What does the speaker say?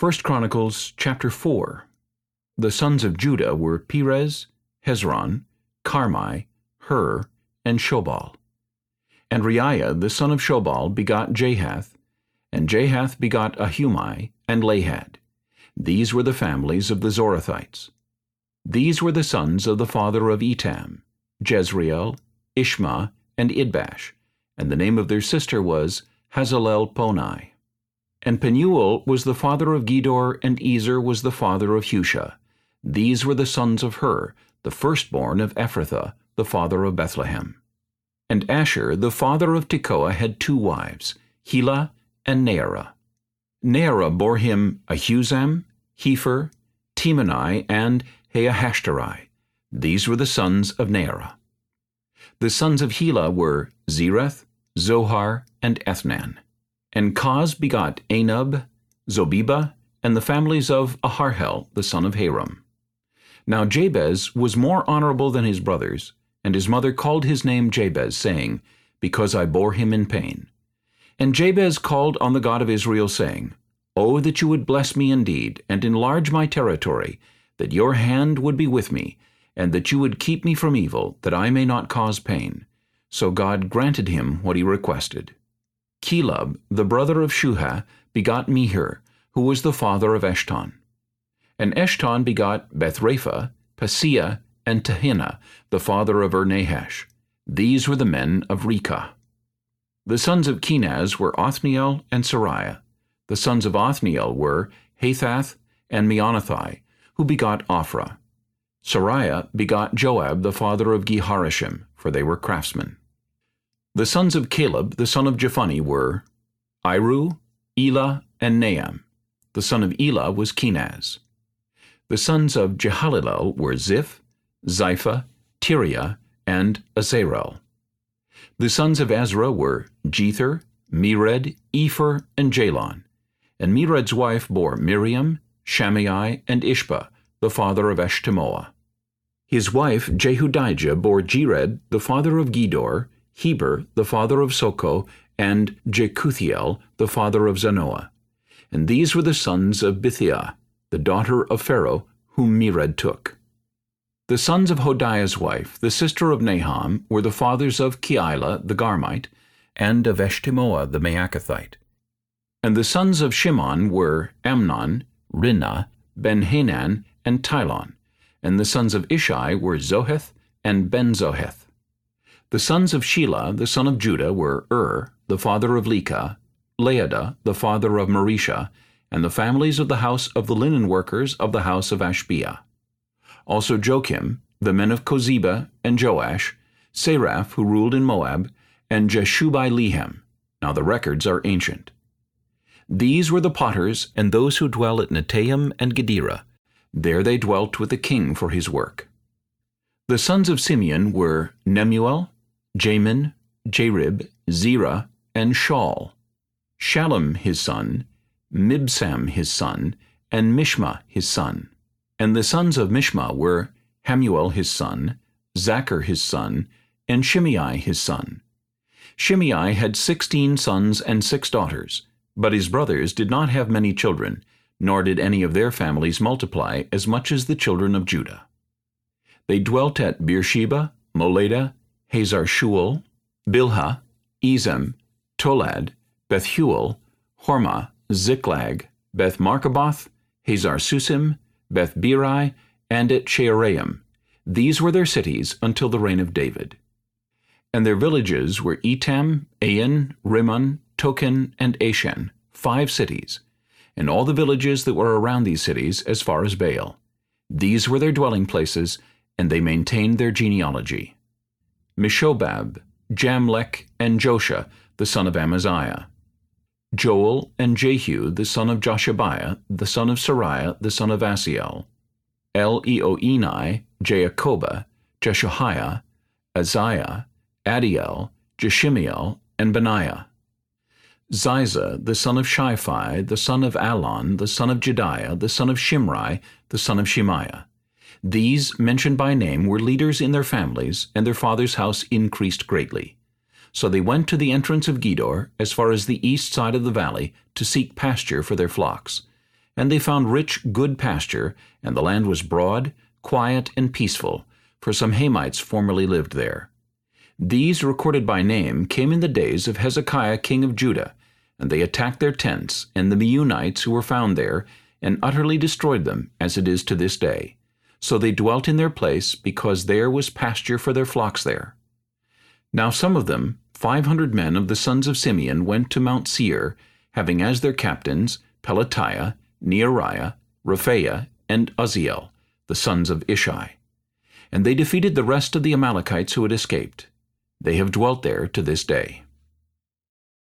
1 Chronicles chapter 4 The sons of Judah were Perez, Hezron, Carmi, Hur, and Shobal. And Reaiah the son of Shobal begot Jahath, and Jahath begot Ahumai and Lahad. These were the families of the Zorathites. These were the sons of the father of Etam, Jezreel, Ishma, and Idbash, and the name of their sister was Hazelelponi. And Penuel was the father of Gedor, and Ezer was the father of Hushah. These were the sons of Hur, the firstborn of Ephrathah, the father of Bethlehem. And Asher, the father of Tekoa, had two wives, Helah and Naarah. Naarah bore him Ahuzzam, Hepher, Temeni, and Haahashtari. These were the sons of Naarah. The sons of Helah were Zereth, Zohar, and Ethnan. And Koz begot Anub, Zobebah, and the families of Aharhel, the son of Harum. Now Jabez was more honorable than his brothers, and his mother called his name Jabez, saying, Because I bore him in pain. And Jabez called on the God of Israel, saying, Oh, that you would bless me indeed, and enlarge my territory, that your hand would be with me, and that you would keep me from evil, that I may not cause pain. So God granted him what he requested. Chelub, the brother of Shuhah, begot Mehir, who was the father of Eshton. And Eshton begot Beth-Rapha, Paseah, and Tehinnah, the father of Ur-Nahash. These were the men of Rechah. The sons of Kenaz were Othniel and Seraiah. The sons of Othniel were Hathath and Meonothai, who begot Ophrah. Seraiah begot Joab the father of Ge-Harashim, for they were craftsmen. The sons of Caleb the son of Jephunneh were Iru, Elah, and Naam. The son of Elah was Kenaz. The sons of Jehallelel were Ziph, Ziphah, Tiria, and Asarel. The sons of Ezrah were Jether, Mered, Epher, and Jalon. And Mered's wife bore Miriam, Shammai, and Ishbah, the father of Eshtemoa. His wife Jehudijah bore Jered, the father of Gedor, Heber, the father of Sochoh, and Jekuthiel, the father of Zanoah. And these were the sons of Bithiah, the daughter of Pharaoh, whom Mered took. The sons of Hodiah's wife, the sister of Naham, were the fathers of Keilah the Garmite, and of Eshtemoa the Maachathite. And the sons of Shimon were Amnon, Rinnah, Ben-Hanan, and Tilon. And the sons of Ishai were Zoheth and Ben-Zoheth. The sons of Shelah, the son of Judah, were Ur, the father of Lecah, Laadah, the father of Mareshah, and the families of the house of the linen workers of the house of Ashbea also Joachim, the men of Chozeba and Joash, Saraph, who ruled in Moab, and Jeshubai Lehem. Now the records are ancient. These were the potters and those who dwell at Netaim and Gederah. There they dwelt with the king for his work. The sons of Simeon were Nemuel, Jamin, Jarib, Zerah, and Shaul. Shallum his son, Mibsam his son, and Mishma his son. And the sons of Mishma were Hamuel his son, Zacchur his son, and Shimei his son. Shimei had sixteen sons and six daughters, but his brothers did not have many children, nor did any of their families multiply as much as the children of Judah. They dwelt at Beersheba, Moladah, Hazar Shual, Bilhah, Ezem, Tolad, Bethuel, Hormah, Ziklag, Beth Marcaboth, Hazar Susim, Beth Biri, and at Shaaraim. These were their cities until the reign of David. And their villages were Etam, Ain, Rimmon, Tochen, and Ashan, five cities, and all the villages that were around these cities as far as Baal. These were their dwelling places, and they maintained their genealogy. Meshobab, Jamlech, and Joshah, the son of Amaziah. Joel and Jehu the son of Joshibiah, the son of Seraiah, the son of Asiel, Elioenai, Jaakobah, Jeshohaiah, Azariah, Adiel, Jesimiel, and Benaiah. Ziza, the son of Shiphi, the son of Allon, the son of Jedaiah, the son of Shimri, the son of Shemaiah. These, mentioned by name, were leaders in their families, and their father's house increased greatly. So they went to the entrance of Gedor, as far as the east side of the valley, to seek pasture for their flocks. And they found rich, good pasture, and the land was broad, quiet, and peaceful, for some Hamites formerly lived there. These, recorded by name, came in the days of Hezekiah king of Judah, and they attacked their tents, and the Meunites who were found there, and utterly destroyed them, as it is to this day. So they dwelt in their place, because there was pasture for their flocks there. Now some of them, five hundred men of the sons of Simeon, went to Mount Seir, having as their captains Pelatiah, Neariah, Rephaiah, and Uzziel, the sons of Ishai. And they defeated the rest of the Amalekites who had escaped. They have dwelt there to this day.